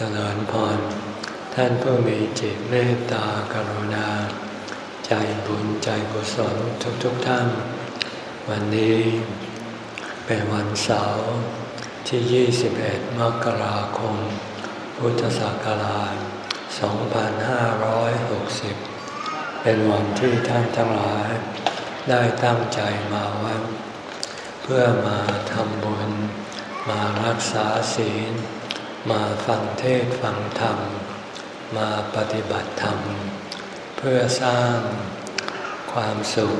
เจริญพร ท่านผู้มีจิตเมตตากรุณา ใจบุญใจกุศลทุกๆทท่าน วันนี้เป็นวันเสาร์ที่ 21 มกราคม พุทธศักราช 2560 เป็นวันที่ท่านทั้งหลาย ได้ตั้งใจมาวัดเพื่อมาทำบุญ มารักษาศีล มาฟังเทศฟังธรรม มาปฏิบัติธรรม เพื่อสร้างความสุข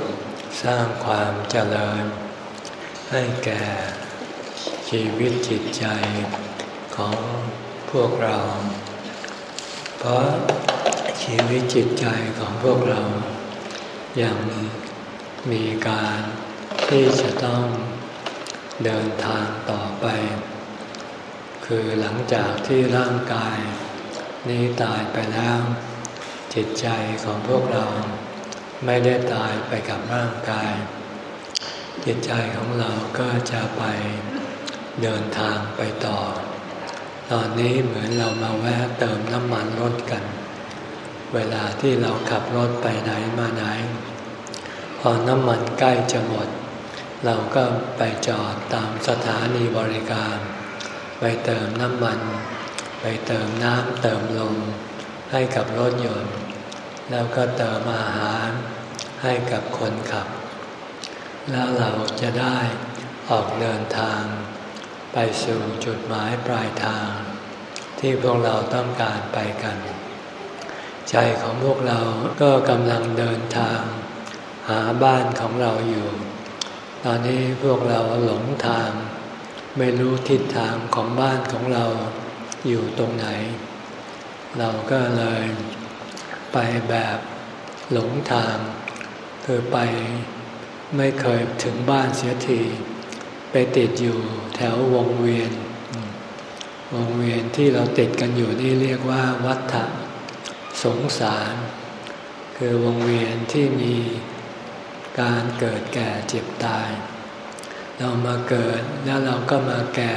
สร้างความเจริญ ให้แก่ชีวิตจิตใจของพวกเรา เพราะชีวิตจิตใจของพวกเรายังมีการที่จะต้องเดินทางต่อไป คือหลังจากที่ร่างกาย นี้ตายไปแล้ว จิตใจของพวกเราไม่ได้ตายไปกับร่างกาย จิตใจของเราก็จะไปเดินทางไปต่อ ตอนนี้เหมือนเรามาแวะเติมน้ำมันรถกัน เวลาที่เราขับรถไปไหนมาไหน พอน้ำมันใกล้จะหมด เราก็ไปจอดตามสถานีบริการ ไปเติมน้ำมัน ไปเติมน้ำเติมลมให้กับรถยนต์ แล้วก็เติมอาหารให้กับคนขับ แล้วเราจะได้ออกเดินทาง ไปสู่จุดหมายปลายทาง ที่พวกเราต้องการไปกัน ใจของพวกเราก็กำลังเดินทาง หาบ้านของเราอยู่ ตอนนี้พวกเราหลงทาง ไม่รู้ทิศทางของบ้านของเราอยู่ตรงไหน เราก็เลยไปแบบหลงทาง คือไปไม่เคยถึงบ้านเสียที ไปติดอยู่แถววงเวียน วงเวียนที่เราติดกันอยู่นี่เรียกว่าวัฏฏะสงสาร คือวงเวียนที่มีการเกิดแก่เจ็บตาย เรามาเกิดแล้วเราก็มาแก่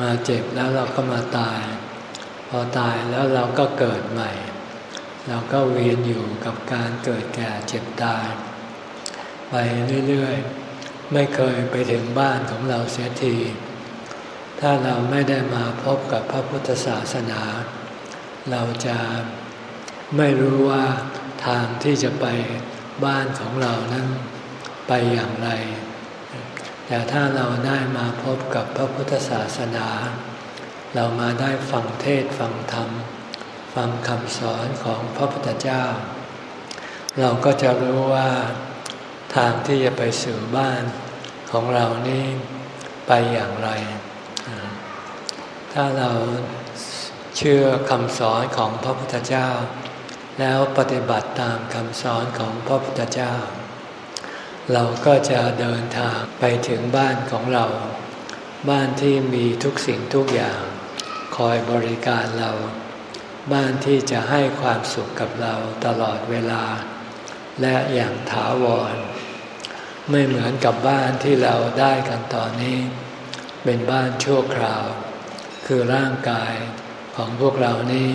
มาเจ็บแล้วเราก็มาตาย พอตายแล้วเราก็เกิดใหม่ เราก็เวียนอยู่กับการเกิดแก่เจ็บตาย ไปเรื่อยๆ ไม่เคยไปถึงบ้านของเราเสียที ถ้าเราไม่ได้มาพบกับพระพุทธศาสนา เราจะไม่รู้ว่าทางที่จะไปบ้านของเรานั้นไปอย่างไร แต่ถ้าเราได้มาพบกับพระพุทธศาสนา เรามาได้ฟังเทศฟังธรรม ฟังคำสอนของพระพุทธเจ้า เราก็จะรู้ว่าทางที่จะไปสู่บ้านของเรานี่ไปอย่างไร ถ้าเราเชื่อคำสอนของพระพุทธเจ้า แล้วปฏิบัติตามคำสอนของพระพุทธเจ้า เราก็จะเดินทางไปถึงบ้านของเรา บ้านที่มีทุกสิ่งทุกอย่าง คอยบริการเรา บ้านที่จะให้ความสุขกับเราตลอดเวลา และอย่างถาวร ไม่เหมือนกับบ้านที่เราได้กันตอนนี้ เป็นบ้านชั่วคราว คือร่างกายของพวกเรานี่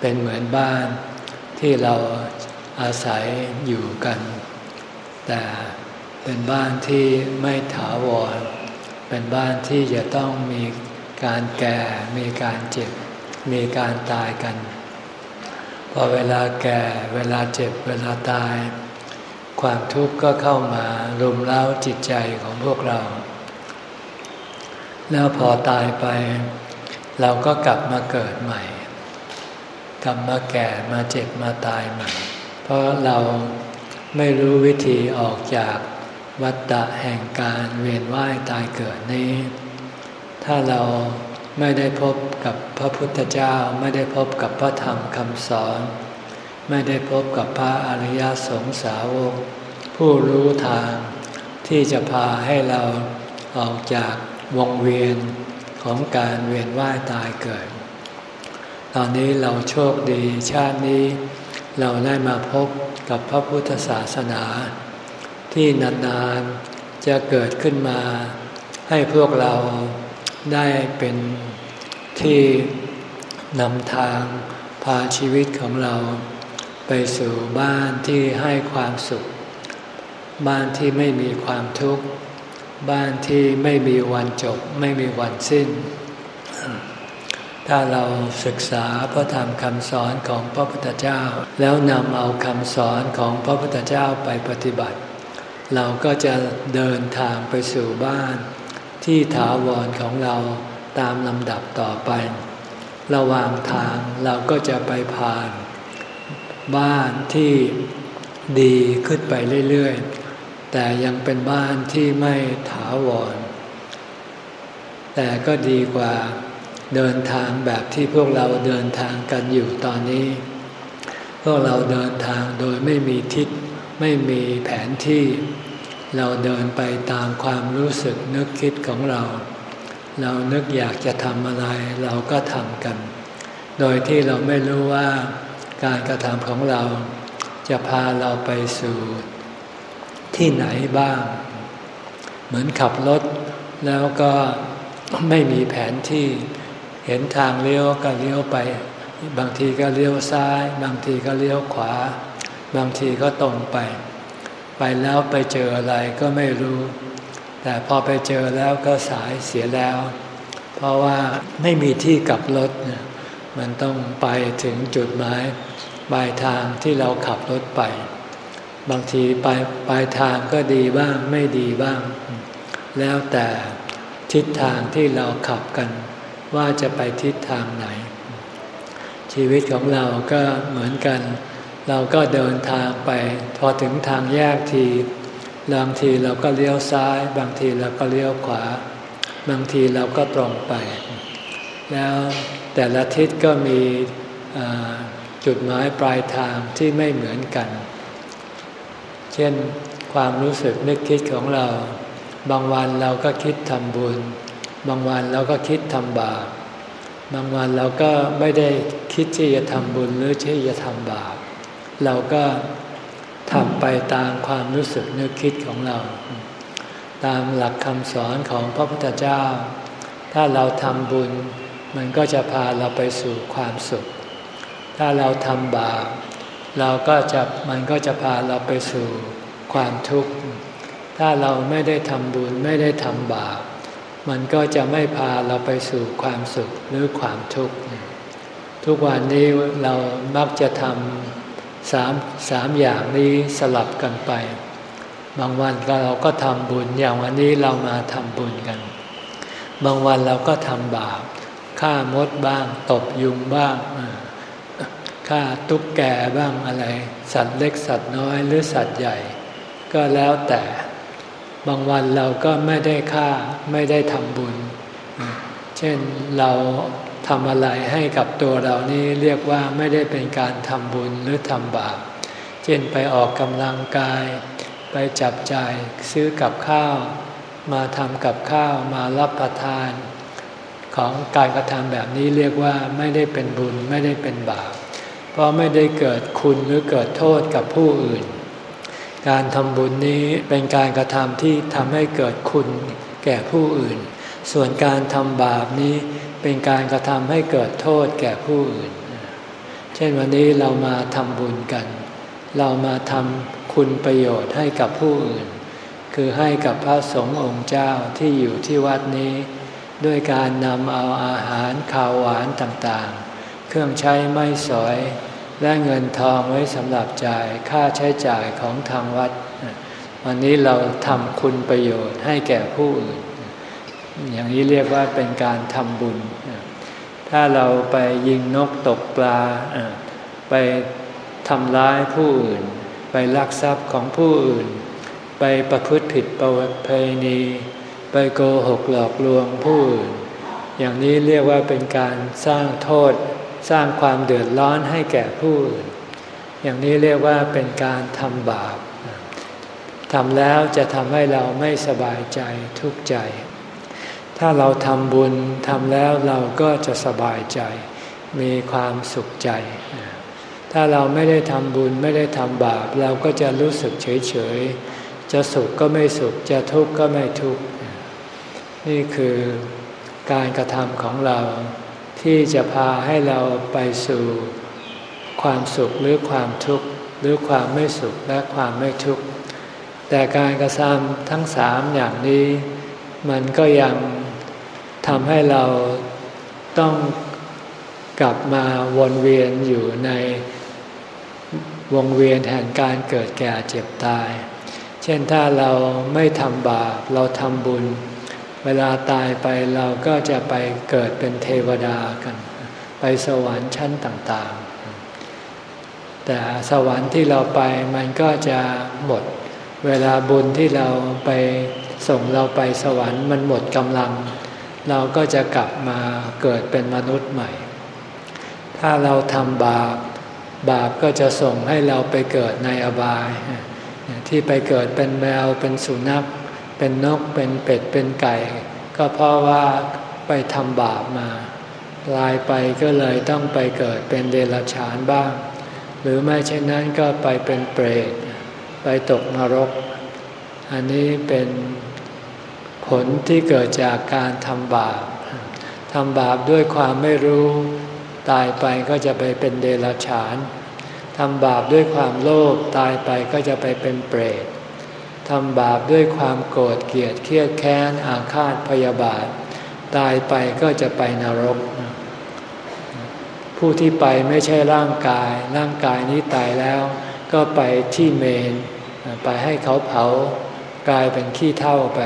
เป็นเหมือนบ้านที่เราอาศัยอยู่กัน แต่ เป็นบ้านที่ไม่ถาวร เป็นบ้านที่จะต้องมีการแก่ มีการเจ็บ มีการตายกัน พอเวลาแก่ เวลาเจ็บ เวลาตาย ความทุกข์ก็เข้ามารุมเร้าจิตใจของพวกเรา แล้วพอตายไป เราก็กลับมาเกิดใหม่ กลับมาแก่ มาเจ็บ มาตายใหม่ เพราะเราไม่รู้วิธีออกจาก วัฏฏะแห่งการเวียนว่ายตายเกิดนี้ ถ้าเราไม่ได้พบกับพระพุทธเจ้า ไม่ได้พบกับพระธรรมคำสอน ไม่ได้พบกับพระอริยสงสาวก ผู้รู้ทางที่จะพาให้เราออกจากวงเวียนของการเวียนว่ายตายเกิด ตอนนี้เราโชคดีชาตินี้ เราได้มาพบกับพระพุทธศาสนา ที่นานๆจะเกิดขึ้นมา ให้พวกเราได้เป็นที่นำทางพาชีวิตของเรา ไปสู่บ้านที่ให้ความสุข บ้านที่ไม่มีความทุกข์ บ้านที่ไม่มีวันจบ ไม่มีวันสิ้น ถ้าเราศึกษาพระธรรมคำสอนของพระพุทธเจ้า แล้วนำเอาคำสอนของพระพุทธเจ้าไปปฏิบัติ เราก็จะเดินทางไปสู่บ้าน ที่ถาวรของเราตามลำดับต่อไป ระหว่างทางเราก็จะไปผ่าน บ้านที่ดีขึ้นไปเรื่อยๆ แต่ยังเป็นบ้านที่ไม่ถาวร แต่ก็ดีกว่าเดินทางแบบที่พวกเราเดินทางกันอยู่ตอนนี้ พวกเราเดินทางโดยไม่มีทิศไม่มีแผนที่ เราเดินไปตามความรู้สึกนึกคิดของเรา เรานึกอยากจะทำอะไรเราก็ทำกัน โดยที่เราไม่รู้ว่าการกระทำของเรา จะพาเราไปสู่ที่ไหนบ้าง เหมือนขับรถแล้วก็ไม่มีแผนที่เห็นทางเลี้ยวก็เลี้ยวไป บางทีก็เลี้ยวซ้าย บางทีก็เลี้ยวขวา บางทีก็ตรงไป ไปแล้วไปเจออะไรก็ไม่รู้ แต่พอไปเจอแล้วก็สายเสียแล้ว เพราะว่าไม่มีที่กลับรถ มันต้องไปถึงจุดหมายปลายทางที่เราขับรถไป บางทีปลายปลายทางก็ดีบ้างไม่ดีบ้าง แล้วแต่ทิศทางที่เราขับกัน ว่าจะไปทิศทางไหน ชีวิตของเราก็เหมือนกัน เราก็เดินทางไป พอถึงทางแยกทีบางทีเราก็เลี้ยวซ้าย บางทีเราก็เลี้ยวขวา บางทีเราก็ตรงไป แล้วแต่ละทิศก็มีจุดหมายปลายทางที่ไม่เหมือนกัน เช่นความรู้สึกนึกคิดของเรา บางวันเราก็คิดทำบุญ บางวันเราก็คิดทำบาป บางวันเราก็ไม่ได้คิดที่จะทำบุญหรือที่จะทำบาป เราก็ทำไปตามความรู้สึกนึกคิดของเรา ตามหลักคำสอนของพระพุทธเจ้า ถ้าเราทำบุญ มันก็จะพาเราไปสู่ความสุข ถ้าเราทำบาปเราก็จะมันก็จะพาเราไปสู่ความทุกข์ ถ้าเราไม่ได้ทำบุญไม่ได้ทำบาปมันก็จะไม่พาเราไปสู่ความสุขหรือความทุกข์ ทุกวันนี้เรามักจะทำ สามสามอย่างนี้สลับกันไป บางวันเราก็ทำบุญอย่างวันนี้เรามาทำบุญกัน บางวันเราก็ทำบาปฆ่ามดบ้าง ตบยุงบ้างฆ่าตุ๊กแกบ้างอะไร สัตว์เล็กสัตว์น้อยหรือสัตว์ใหญ่ ก็แล้วแต่บางวันเราก็ไม่ได้ฆ่าไม่ได้ทำบุญ เช่นเราำอะไรให้กับตัวเรานี่เรียกว่าไม่ได้เป็นการทำบุญหรือทำบาป เช่นไปออกกำลังกาย ไปจับจ่ายซื้อกับข้าว มาทำกับข้าวมารับประทาน ของการกระทำแบบนี้เรียกว่าไม่ได้เป็นบุญไม่ได้เป็นบาป เพราะไม่ได้เกิดคุณหรือเกิดโทษกับผู้อื่น การทำบุญนี้เป็นการกระทำที่ทำให้เกิดคุณแก่ผู้อื่น ส่วนการทำบาปนี้ เป็นการกระทำให้เกิดโทษแก่ผู้อื่น เช่นวันนี้เรามาทำบุญกัน เรามาทำคุณประโยชน์ให้กับผู้อื่น คือให้กับพระสงฆ์องค์เจ้าที่อยู่ที่วัดนี้ ด้วยการนำเอาอาหารข้าวหวานต่างๆ เครื่องใช้ไม้สอย และเงินทองไว้สำหรับจ่ายค่าใช้จ่ายของทางวัด วันนี้เราทำคุณประโยชน์ให้แก่ผู้อื่น อย่างนี้เรียกว่าเป็นการทำบุญ ถ้าเราไปยิงนกตกปลา ไปทำร้ายผู้อื่น ไปลักทรัพย์ของผู้อื่น ไปประพฤติผิดประเพณี ไปโกหกหลอกลวงผู้อื่น อย่างนี้เรียกว่าเป็นการสร้างโทษ สร้างความเดือดร้อนให้แก่ผู้อื่น อย่างนี้เรียกว่าเป็นการทำบาปทำแล้วจะทำให้เราไม่สบายใจทุกข์ใจ ถ้าเราทำบุญทำแล้วเราก็จะสบายใจ มีความสุขใจ ถ้าเราไม่ได้ทำบุญไม่ได้ทำบาป เราก็จะรู้สึกเฉยเฉยจะสุขก็ไม่สุข จะทุกข์ก็ไม่ทุกข์ นี่คือการกระทำของเราทที่จะพาให้เราไปสู่ความสุขหรือความทุกข์หรือความไม่สุขและความไม่ทุกข์ แต่การกระทำทั้งสามอย่างนี้ มันก็ยัง ทำให้เราต้องกลับมาวนเวียนอยู่ในวงเวียนแห่งการเกิดแก่เจ็บตาย เช่นถ้าเราไม่ทำบาปเราทำบุญ เวลาตายไปเราก็จะไปเกิดเป็นเทวดากัน ไปสวรรค์ชั้นต่างๆ แต่สวรรค์ที่เราไปมันก็จะหมด เวลาบุญที่เราไปส่งเราไปสวรรค์มันหมดกำลัง เราก็จะกลับมาเกิดเป็นมนุษย์ใหม่ ถ้าเราทำบาป บาปก็จะส่งให้เราไปเกิดในอบาย ที่ไปเกิดเป็นแมวเป็นสุนัข เป็นนกเป็นเป็ดเป็นไก่ ก็เพราะว่าไปทำบาปมาลายไปก็เลยต้องไปเกิดเป็นเดรัจฉานบ้าง หรือไม่เช่นนั้นก็ไปเป็นเปรต ไปตกนรก อันนี้เป็น ผลที่เกิดจากการทำบาปทำบาปด้วยความไม่รู้ ตายไปก็จะไปเป็นเดรัจฉานทำบาปด้วยความโลภตายไปก็จะไปเป็นเปรตทำบาปด้วยความโกรธเกลียดเครียดแค้นอาฆาตพยาบาท ตายไปก็จะไปนรก ผู้ที่ไปไม่ใช่ร่างกาย ร่างกายนี้ตายแล้ว ก็ไปที่เมน ไปให้เขาเผากลายเป็นขี้เท่าไป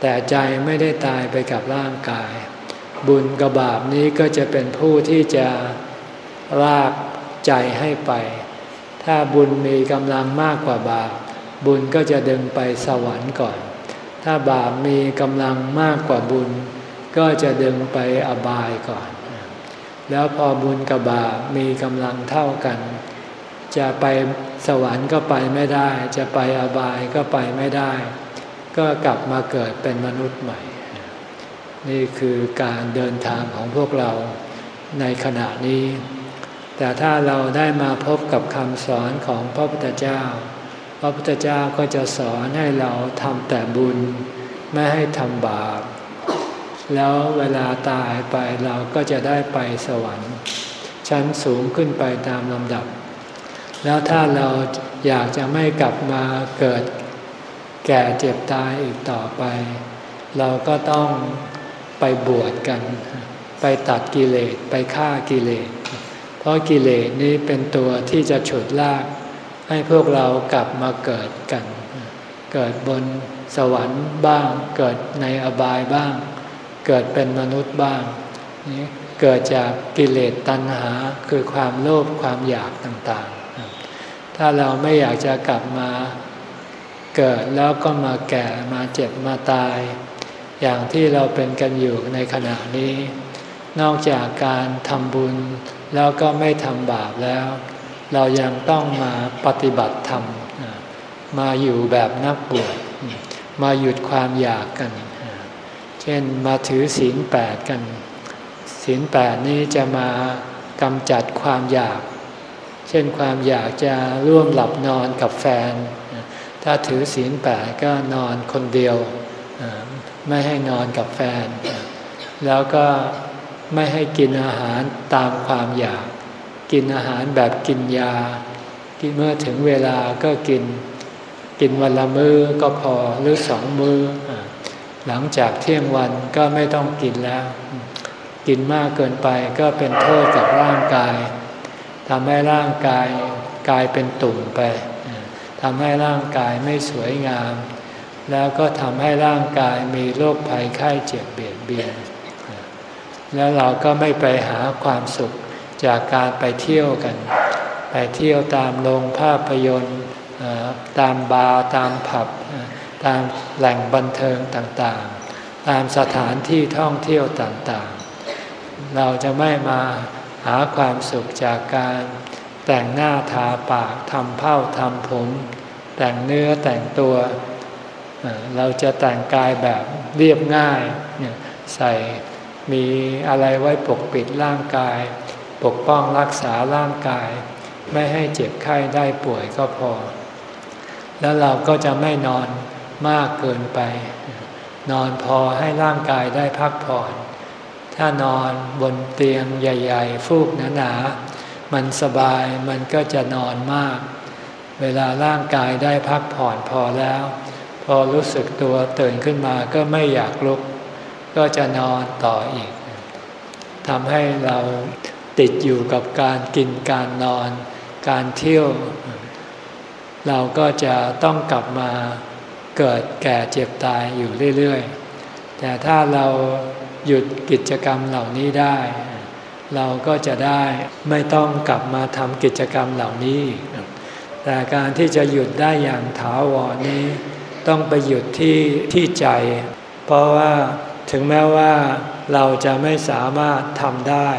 แต่ใจไม่ได้ตายไปกับร่างกาย บุญกับบาปนี้ก็จะเป็นผู้ที่จะลากใจให้ไป ถ้าบุญมีกำลังมากกว่าบาป บุญก็จะดึงไปสวรรค์ก่อน ถ้าบาปมีกำลังมากกว่าบุญ ก็จะดึงไปอบายก่อน แล้วพอบุญกับบาปมีกำลังเท่ากัน จะไปสวรรค์ก็ไปไม่ได้ จะไปอบายก็ไปไม่ได้ ก็กลับมาเกิดเป็นมนุษย์ใหม่ นี่คือการเดินทางของพวกเราในขณะนี้ แต่ถ้าเราได้มาพบกับคำสอนของพระพุทธเจ้า พระพุทธเจ้าก็จะสอนให้เราทำแต่บุญ ไม่ให้ทำบาป แล้วเวลาตายไปเราก็จะได้ไปสวรรค์ ชั้นสูงขึ้นไปตามลำดับ แล้วถ้าเราอยากจะไม่กลับมาเกิด แก่เจ็บตายอีกต่อไป เราก็ต้องไปบวชกัน ไปตัดกิเลสไปฆ่ากิเลส เพราะกิเลสนี้เป็นตัวที่จะฉุดลาก ให้พวกเรากลับมาเกิดกัน เกิดบนสวรรค์บ้าง เกิดในอบายบ้าง เกิดเป็นมนุษย์บ้างนี่เกิดจากกิเลสตัณหาคือความโลภความอยากต่างๆ ถ้าเราไม่อยากจะกลับมา เกิดแล้วก็มาแก่มาเจ็บมาตาย อย่างที่เราเป็นกันอยู่ในขณะนี้ นอกจากการทำบุญแล้วก็ไม่ทำบาปแล้ว เรายังต้องมาปฏิบัติธรรม มาอยู่แบบนักบวชมาหยุดความอยากกัน เช่นมาถือศีลแปดกัน ศีลแปดนี้จะมากำจัดความอยาก เช่นความอยากจะร่วมหลับนอนกับแฟน ถ้าถือศีลแปดก็นอนคนเดียว ไม่ให้นอนกับแฟน แล้วก็ไม่ให้กินอาหารตามความอยาก กินอาหารแบบกินยา กินเมื่อถึงเวลาก็กิน กินวันละมือ้อก็พอหรือสองมือ้อ หลังจากเที่ยงวันก็ไม่ต้องกินแล้ว กินมากเกินไปก็เป็นโทษกับร่างกายทำให้ร่างกายกลายเป็นตุ่มไป ทำให้ร่างกายไม่สวยงาม แล้วก็ทำให้ร่างกายมีโรคภัยไข้เจ็บเบียดเบียน แล้วเราก็ไม่ไปหาความสุขจากการไปเที่ยวกัน ไปเที่ยวตามโรงภาพยนตร์ตามบาร์ตามผับ ตามแหล่งบันเทิงต่างๆ ตามสถานที่ท่องเที่ยวต่างๆ เราจะไม่มาหาความสุขจากการ แต่งหน้าทาปากทำเผ้าทำผม แต่งเนื้อแต่งตัว เราจะแต่งกายแบบเรียบง่ายใส่มีอะไรไว้ปกปิดร่างกาย ปกป้องรักษาร่างกาย ไม่ให้เจ็บไข้ได้ป่วยก็พอ แล้วเราก็จะไม่นอนมากเกินไป นอนพอให้ร่างกายได้พักผ่อน ถ้านอนบนเตียงใหญ่ ๆ ฟูกหนาๆ มันสบายมันก็จะนอนมาก เวลาร่างกายได้พักผ่อนพอแล้ว พอรู้สึกตัวตื่นขึ้นมาก็ไม่อยากลุก ก็จะนอนต่ออีกทำให้เราติดอยู่กับการกินการนอน การเที่ยว เราก็จะต้องกลับมาเกิดแก่เจ็บตายอยู่เรื่อยๆ แต่ถ้าเราหยุดกิจกรรมเหล่านี้ได้ เราก็จะได้ไม่ต้องกลับมาทำกิจกรรมเหล่านี้ แต่การที่จะหยุดได้อย่างถาวรนี้ ต้องไปหยุดที่ที่ใจ เพราะว่าถึงแม้ว่าเราจะไม่สามารถทำได้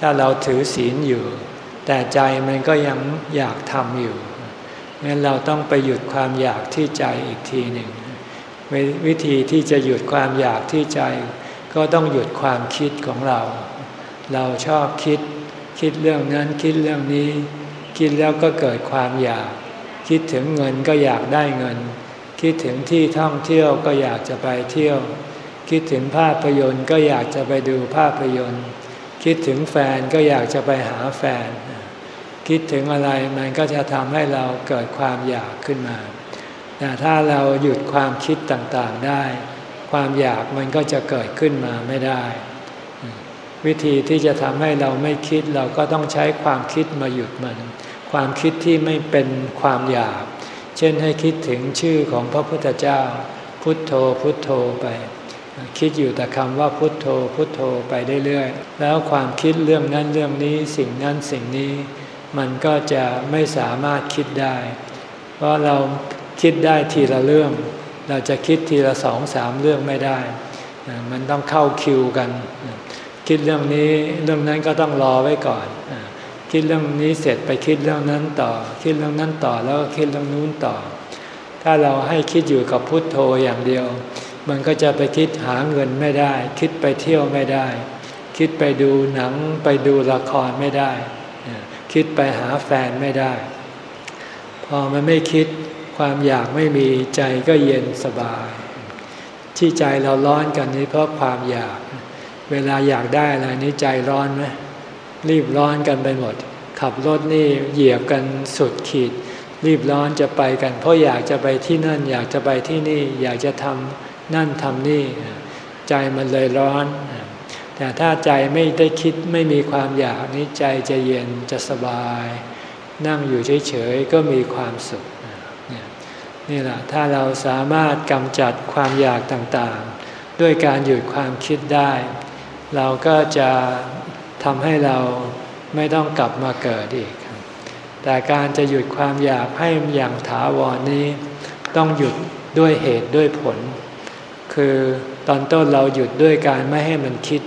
ถ้าเราถือศีลอยู่ แต่ใจมันก็ยังอยากทำอยู่งั้นเราต้องไปหยุดความอยากที่ใจอีกทีหนึ่ง วิธีที่จะหยุดความอยากที่ใจ ก็ต้องหยุดความคิดของเรา เราชอบคิด คิดเรื่องนั้นคิดเรื่องนี้ คิดแล้วก็เกิดความอยาก คิดถึงเงินก็อยากได้เงิน คิดถึงที่ท่องเที่ยวก็อยากจะไปเที่ยว คิดถึงภาพยนตร์ก็อยากจะไปดูภาพยนตร์ คิดถึงแฟนก็อยากจะไปหาแฟน คิดถึงอะไรมันก็จะทำให้เราเกิดความอยากขึ้นมาแต่ถ้าเราหยุดความคิดต่างๆได้ ความอยากมันก็จะเกิดขึ้นมาไม่ได้ วิธีที่จะทำให้เราไม่คิดเราก็ต้องใช้ความคิดมาหยุดมัน ความคิดที่ไม่เป็นความอยาก เช่นให้คิดถึงชื่อของพระพุทธเจ้า พุทโธพุทโธไป คิดอยู่แต่คำว่าพุทโธพุทโธไปเรื่อยๆแล้วความคิดเรื่องนั้นเรื่องนี้สิ่งนั้นสิ่งนี้ มันก็จะไม่สามารถคิดได้ เพราะเราคิดได้ทีละเรื่อง เราจะคิดทีละสองสามเรื่องไม่ได้ มันต้องเข้าคิวกัน คิดเรื่องนี้เรื่องนั้นก็ต้องรอไว้ก่อน คิดเรื่องนี้เสร็จไปคิดเรื่องนั้นต่อ คิดเรื่องนั้นต่อแล้วก็คิดเรื่องนู้นต่อ ถ้าเราให้คิดอยู่กับพุทโธอย่างเดียว มันก็จะไปคิดหาเงินไม่ได้ คิดไปเที่ยวไม่ได้ คิดไปดูหนังไปดูละครไม่ได้ คิดไปหาแฟนไม่ได้ พอมันไม่คิดความอยากไม่มีใจก็เย็นสบาย ที่ใจเราร้อนกันนี้เพราะความอยาก เวลาอยากได้อะไรนี้ใจร้อนไหมรีบร้อนกันไปหมด ขับรถนี่เหยียบกันสุดขีด รีบร้อนจะไปกัน เพราะอยากจะไปที่นั่น อยากจะไปที่นี่ อยากจะทำนั่นทำนี่ ใจมันเลยร้อน แต่ถ้าใจไม่ได้คิดไม่มีความอยากนี้ใจจะเย็นจะสบาย นั่งอยู่เฉยๆก็มีความสุขนี่แหละถ้าเราสามารถกำจัดความอยากต่างๆ ด้วยการหยุดความคิดได้ เราก็จะทำให้เราไม่ต้องกลับมาเกิดอีก แต่การจะหยุดความอยากให้อย่างถาวรนี้ ต้องหยุดด้วยเหตุด้วยผล คือตอนต้นเราหยุดด้วยการไม่ให้มันคิด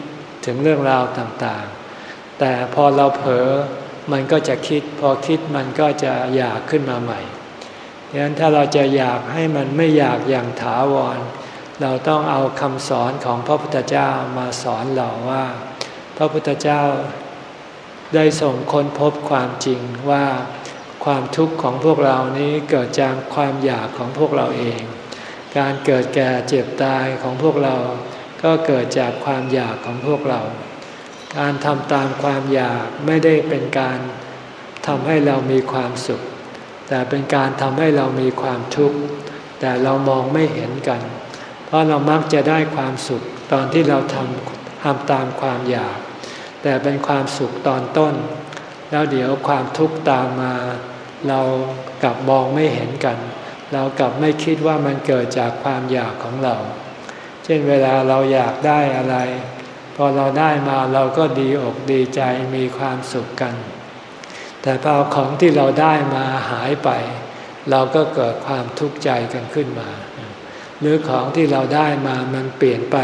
ถึงเรื่องราวต่างๆ แต่พอเราเผลอมันก็จะคิด พอคิดมันก็จะอยากขึ้นมาใหม่ดังนั้นถ้าเราจะอยากให้มันไม่อยากอย่างถาวร เราต้องเอาคำสอนของพระพุทธเจ้ามาสอนเราว่า พระพุทธเจ้าได้ส่งค้นพบความจริงว่าความทุกข์ของพวกเรานี้เกิดจากความอยากของพวกเราเอง การเกิดแก่เจ็บตายของพวกเรา ก็เกิดจากความอยากของพวกเรา การทำตามความอยากไม่ได้เป็นการทำให้เรามีความสุข แต่เป็นการทำให้เรามีความทุกข์ แต่เรามองไม่เห็นกัน เพราะเรามักจะได้ความสุขตอนที่เราทำทำตามความอยาก แต่เป็นความสุขตอนต้น แล้วเดี๋ยวความทุกข์ตามมา เรากลับมองไม่เห็นกัน เรากลับไม่คิดว่ามันเกิดจากความอยากของเรา เช่นเวลาเราอยากได้อะไร พอเราได้มาเราก็ดีอกดีใจมีความสุขกัน แต่พอของที่เราได้มาหายไป เราก็เกิดความทุกข์ใจกันขึ้นมา หรือของที่เราได้มามันเปลี่ยนไป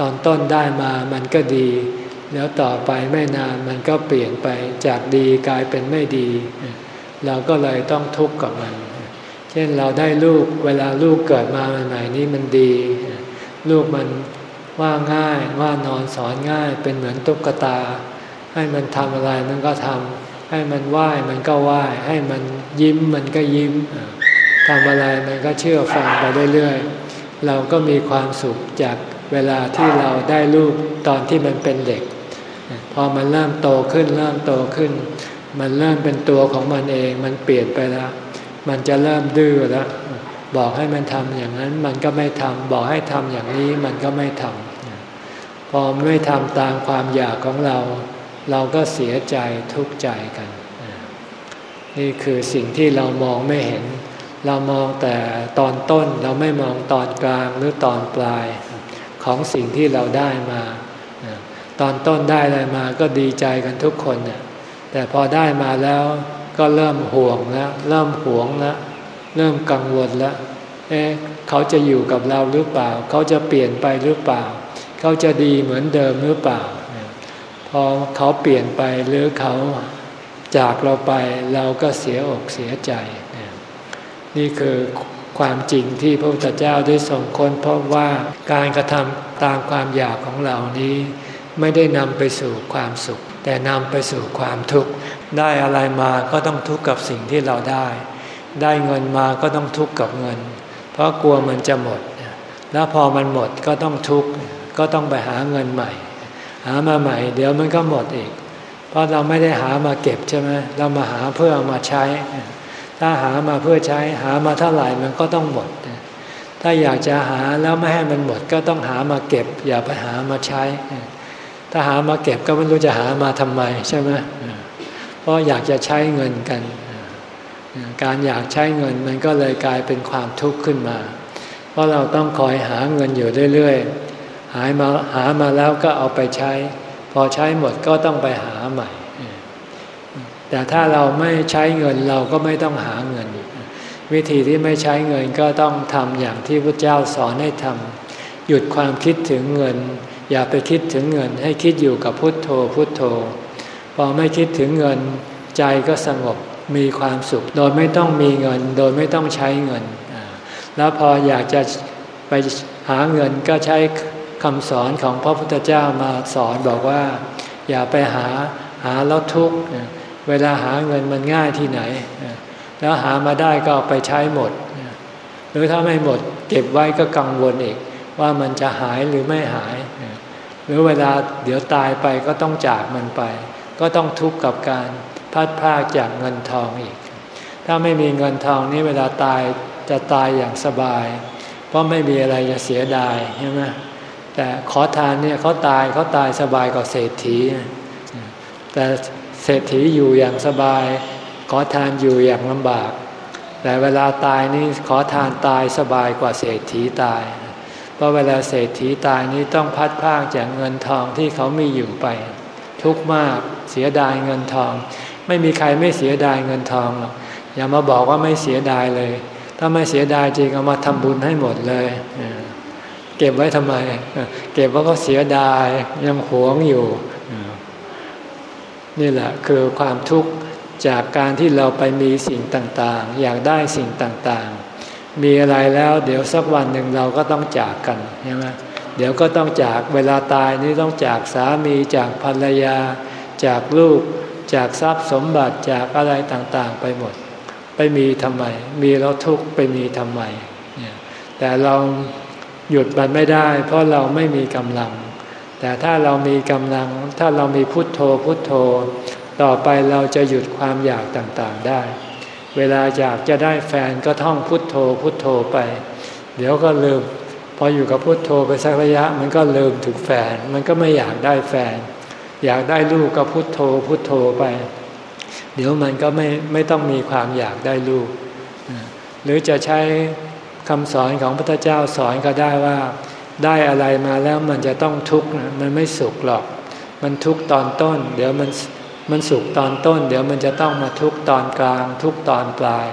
ตอนต้นได้มามันก็ดี แล้วต่อไปไม่นานมันก็เปลี่ยนไปจากดีกลายเป็นไม่ดี เราก็เลยต้องทุกข์กับมัน เช่นเราได้ลูกเวลาลูกเกิดมาใหม่ๆนี้มันดี ลูกมันว่าง่ายว่านอนสอนง่ายเป็นเหมือนตุ๊กตา ให้มันทำอะไรมันก็ทำให้มันไหว้มันก็ไหว้ให้มันยิ้มมันก็ยิ้ม ทำอะไรมันก็เชื่อฟังไปเรื่อยๆ เราก็มีความสุขจากเวลาที่เราได้ลูกตอนที่มันเป็นเด็ก พอมันเริ่มโตขึ้นเริ่มโตขึ้น มันเริ่มเป็นตัวของมันเอง มันเปลี่ยนไปแล้ว มันจะเริ่มดื้อแล้ว บอกให้มันทำอย่างนั้นมันก็ไม่ทำบอกให้ทำอย่างนี้มันก็ไม่ทำพอไม่ทำตามความอยากของเรา เราก็เสียใจทุกข์ใจกัน นี่คือสิ่งที่เรามองไม่เห็น เรามองแต่ตอนต้นเราไม่มองตอนกลางหรือตอนปลายของสิ่งที่เราได้มา ตอนต้นได้อะไรมาก็ดีใจกันทุกคนเนี่ยแต่พอได้มาแล้วก็เริ่มห่วงแล้วเริ่มหวงแล้วเริ่มกังวลแล้วเอ๊ะเขาจะอยู่กับเราหรือเปล่า เขาจะเปลี่ยนไปหรือเปล่า เขาจะดีเหมือนเดิมหรือเปล่า พอเขาเปลี่ยนไปหรือเขาจากเราไปเราก็เสียอกเสียใจ นี่คือความจริงที่พระพุทธเจ้าได้ส่งค้นพบว่าการกระทำตามความอยากของเรานี้ ไม่ได้นำไปสู่ความสุข แต่นำไปสู่ความทุกข์ได้อะไรมาก็ต้องทุกข์กับสิ่งที่เราได้ ได้เงินมาก็ต้องทุกข์กับเงิน เพราะกลัวมันจะหมด แล้วพอมันหมดก็ต้องทุกข์ก็ต้องไปหาเงินใหม่ หามาใหม่ เดี๋ยวมันก็หมดอีก เพราะเราไม่ได้หามาเก็บใช่ไหมเรามาหาเพื่อมาใช้ ถ้าหามาเพื่อใช้หามาเท่าไหร่มันก็ต้องหมด ถ้าอยากจะหาแล้วไม่ให้มันหมดก็ต้องหามาเก็บ อย่าไปหามาใช้ ถ้าหามาเก็บก็ไม่รู้จะหามาทำไมใช่ไหมเพราะอยากจะใช้เงินกัน การอยากใช้เงินมันก็เลยกลายเป็นความทุกข์ขึ้นมา เพราะเราต้องคอยหาเงินอยู่เรื่อยๆหายมาหามาแล้วก็เอาไปใช้ พอใช้หมดก็ต้องไปหาใหม่ แต่ถ้าเราไม่ใช้เงินเราก็ไม่ต้องหาเงิน วิธีที่ไม่ใช้เงินก็ต้องทำอย่างที่พระเจ้าสอนให้ทำหยุดความคิดถึงเงิน อย่าไปคิดถึงเงิน ให้คิดอยู่กับพุทโธพุทโธ พอไม่คิดถึงเงิน ใจก็สงบมีความสุข โดยไม่ต้องมีเงิน โดยไม่ต้องใช้เงิน แล้วพออยากจะไปหาเงินก็ใช้คำสอนของพระพุทธเจ้ามาสอนบอกว่า อย่าไปหาหาแล้วทุกข์ เวลาหาเงินมันง่ายที่ไหน แล้วหามาได้ก็ไปใช้หมด หรือถ้าไม่หมดเก็บไว้ก็กังวลอีก ว่ามันจะหายหรือไม่หาย หรือเวลาเดี๋ยวตายไปก็ต้องจากมันไป ก็ต้องทุกข์กับการพัดพากจากเงินทองอีก ถ้าไม่มีเงินทองนี้เวลาตายจะตายอย่างสบาย เพราะไม่มีอะไรจะเสียดายใช่ไหมแต่ขอทานเนี่ยเขาตายเขาตายสบายกว่าเศรษฐี แต่ รษฐีอยู่อย่างสบาย ขอทานอยู่อย่างลำบาก แต่เวลาตายนี่ขอทานตายสบายกว่าเศรษฐีตาย เพราะเวลาเศรษฐีตายนี่ต้องพัดพากจากเงินทองที่เขามีอยู่ไป ทุกมากเสียดายเงินทอง ไม่มีใครไม่เสียดายเงินทองหรอกอย่ามาบอกว่าไม่เสียดายเลย ถ้าไม่เสียดายจริงเอามาทำบุญให้หมดเลยเก็บไว้ทำไม เก็บว่าเขาเสียดายยังหวงอยู่ นี่แหละคือความทุกข์จากการที่เราไปมีสิ่งต่างๆ อยากได้สิ่งต่างๆ มีอะไรแล้วเดี๋ยวสักวันหนึ่งเราก็ต้องจากกันใช่ไหมเดี๋ยวก็ต้องจากเวลาตายนี่ต้องจากสามีจากภรรยา จากลูก จากทรัพย์สมบัติจากอะไรต่างๆ ไปหมด ไปมีทำไม มีแล้วทุกข์ไปมีทำไมแต่เราหยุดมันไม่ได้ เพราะเราไม่มีกำลัง แต่ถ้าเรามีกำลัง ถ้าเรามีพุทโธพุทโธ ต่อไปเราจะหยุดความอยากต่างๆได้ เวลาอยากจะได้แฟนก็ท่องพุทโธพุทโธไป เดี๋ยวก็ลืมพออยู่กับพุทโธไปสักระยะมันก็ลืมถึงแฟน มันก็ไม่อยากได้แฟน อยากได้ลูกก็พุทโธพุทโธไป เดี๋ยวมันก็ไม่ไม่ต้องมีความอยากได้ลูก หรือจะใช้คำสอนของพระเจ้าสอนก็ได้ว่า ได้อะไรมาแล้วมันจะต้องทุกข์มันไม่สุขหรอก มันทุกข์ตอนต้น เดี๋ยวมันมันสุขตอนต้น เดี๋ยวมันจะต้องมาทุกข์ตอนกลาง ทุกข์ตอนปลาย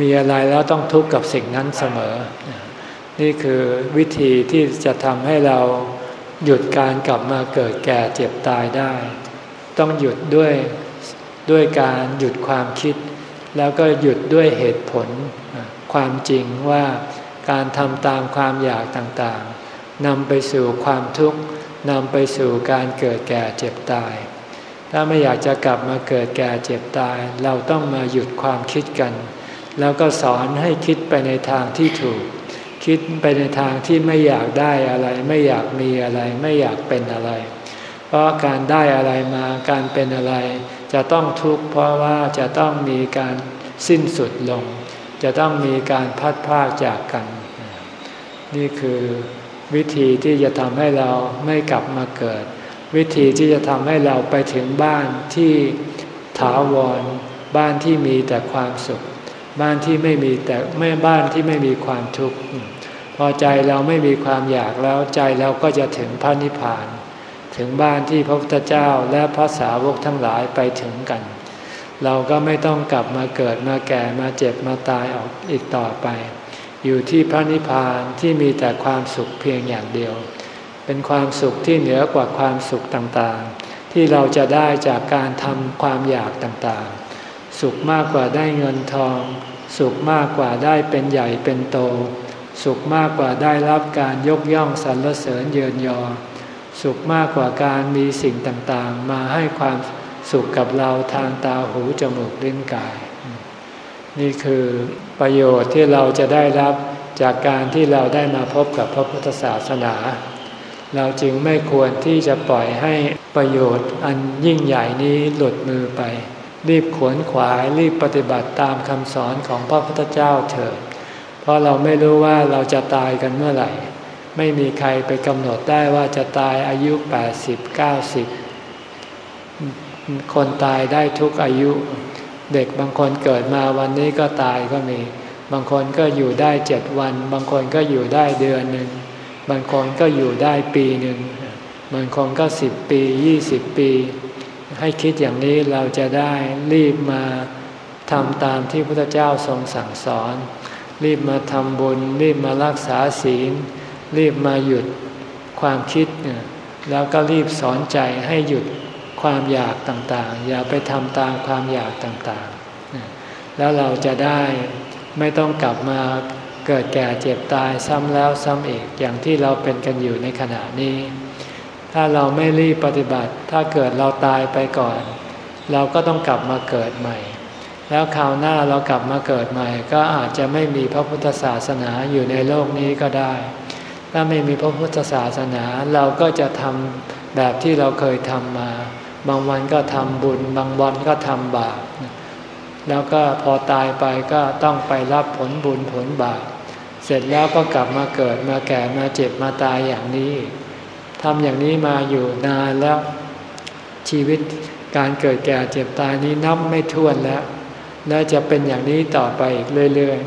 มีอะไรแล้วต้องทุกข์กับสิ่งนั้นเสมอ นี่คือวิธีที่จะทำให้เราหยุดการกลับมาเกิดแก่เจ็บตายได้ ต้องหยุดด้วยด้วยการหยุดความคิด แล้วก็หยุดด้วยเหตุผล ความจริงว่า การทำตามความอยากต่างๆนำไปสู่ความทุกข์นำไปสู่การเกิดแก่เจ็บตาย ถ้าไม่อยากจะกลับมาเกิดแก่เจ็บตาย เราต้องมาหยุดความคิดกัน แล้วก็สอนให้คิดไปในทางที่ถูก คิดไปในทางที่ไม่อยากได้อะไร ไม่อยากมีอะไร ไม่อยากเป็นอะไร เพราะการได้อะไรมาการเป็นอะไร จะต้องทุกข์เพราะว่าจะต้องมีการสิ้นสุดลง จะต้องมีการพัดพากจากกัน นี่คือวิธีที่จะทำให้เราไม่กลับมาเกิด วิธีที่จะทำให้เราไปถึงบ้านที่ถาวร บ้านที่มีแต่ความสุข บ้านที่ไม่มีแต่ไม่บ้านที่ไม่มีความทุกข์พอใจเราไม่มีความอยากแล้วใจเราก็จะถึงพระนิพพาน ถึงบ้านที่พระพุทธเจ้าและพระสาวกทั้งหลายไปถึงกัน เราก็ไม่ต้องกลับมาเกิดมาแก่มาเจ็บมาตายออกอีกต่อไป อยู่ที่พระนิพพานที่มีแต่ความสุขเพียงอย่างเดียว เป็นความสุขที่เหนือกว่าความสุขต่างๆ ที่เราจะได้จากการทำความอยากต่างๆ สุขมากกว่าได้เงินทอง สุขมากกว่าได้เป็นใหญ่เป็นโต สุขมากกว่าได้รับการยกย่องสรรเสริญเยินยอ สุขมากกว่าการมีสิ่งต่างๆ มาให้ความ สุขกับเราทางตาหูจมูกลิ้นกาย นี่คือประโยชน์ที่เราจะได้รับจากการที่เราได้มาพบกับพระพุทธศาสนา เราจึงไม่ควรที่จะปล่อยให้ประโยชน์อันยิ่งใหญ่นี้หลุดมือไป รีบขวนขวายรีบปฏิบัติตามคำสอนของพระพุทธเจ้าเถิด เพราะเราไม่รู้ว่าเราจะตายกันเมื่อไหร่ ไม่มีใครไปกำหนดได้ว่าจะตายอายุ 80 90 คนตายได้ทุกอายุ เด็กบางคนเกิดมาวันนี้ก็ตายก็มี บางคนก็อยู่ได้เจ็ดวัน บางคนก็อยู่ได้เดือนหนึ่งบางคนก็อยู่ได้ปีหนึ่งบางคนก็สิบปียี่สิบปี ให้คิดอย่างนี้เราจะได้รีบมาทำตามที่พระเจ้าทรงสั่งสอน รีบมาทำบุญ รีบมารักษาศีล รีบมาหยุดความคิด แล้วก็รีบสอนใจให้หยุด ความอยากต่างๆ อย่าไปทำตามความอยากต่างๆ แล้วเราจะได้ไม่ต้องกลับมาเกิดแก่เจ็บตายซ้ำแล้วซ้ำอีกอย่างที่เราเป็นกันอยู่ในขณะนี้ ถ้าเราไม่รีบปฏิบัติ ถ้าเกิดเราตายไปก่อน เราก็ต้องกลับมาเกิดใหม่ แล้วคราวหน้าเรากลับมาเกิดใหม่ ก็อาจจะไม่มีพระพุทธศาสนาอยู่ในโลกนี้ก็ได้ ถ้าไม่มีพระพุทธศาสนาเราก็จะทำแบบที่เราเคยทำมา บางวันก็ทำบุญ บางวันก็ทำบาปแล้วก็พอตายไปก็ต้องไปรับผลบุญผลบาปเสร็จแล้วก็กลับมาเกิดมาแก่มาเจ็บมาตายอย่างนี้ทำอย่างนี้มาอยู่นานแล้วชีวิตการเกิดแก่เจ็บตายนี้นับไม่ถ้วนแล้ว และจะเป็นอย่างนี้ต่อไปอีกเรื่อย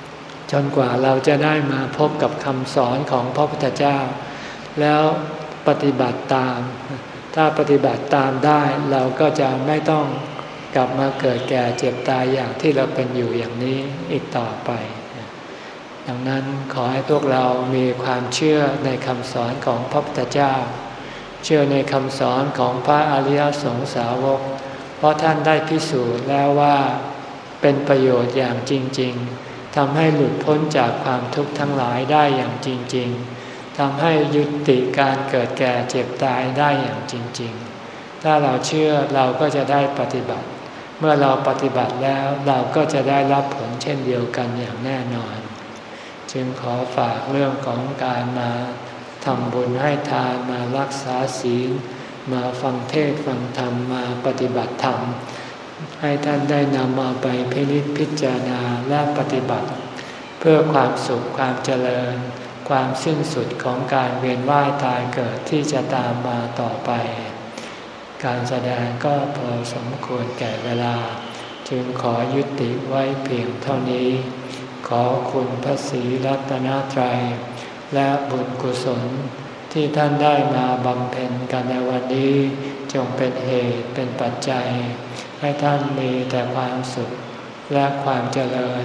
ๆ จนกว่าเราจะได้มาพบกับคำสอนของพระพุทธเจ้า แล้วปฏิบัติตาม ถ้าปฏิบัติตามได้เราก็จะไม่ต้องกลับมาเกิดแก่เจ็บตายอย่างที่เราเป็นอยู่อย่างนี้อีกต่อไป ดังนั้นขอให้พวกเรามีความเชื่อในคำสอนของพระพุทธเจ้า เชื่อในคำสอนของพระอริยสงสาวก เพราะท่านได้พิสูจน์แล้วว่าเป็นประโยชน์อย่างจริง ๆทำให้หลุดพ้นจากความทุกข์ทั้งหลายได้อย่างจริง ๆ ทำให้ยุติการเกิดแก่เจ็บตายได้อย่างจริง ๆ ถ้าเราเชื่อเราก็จะได้ปฏิบัติ เมื่อเราปฏิบัติแล้วเราก็จะได้รับผลเช่นเดียวกันอย่างแน่นอน จึงขอฝากเรื่องของการมาทำบุญให้ทานมารักษาศีล มาฟังเทศฟังธรรมมาปฏิบัติธรรม ให้ท่านได้นำมาไปพินิจพิจารณาและปฏิบัติ เพื่อความสุขความเจริญ ความสิ้นสุดของการเวียนว่ายตายเกิดที่จะตามมาต่อไป การแสดงก็พอสมควรแก่เวลา จึงขอยุติไว้เพียงเท่านี้ ขอคุณพระศรีรัตนตรัย และบุญกุศลที่ท่านได้มาบำเพ็ญกันในวันนี้ จงเป็นเหตุเป็นปัจจัย ให้ท่านมีแต่ความสุขและความเจริญ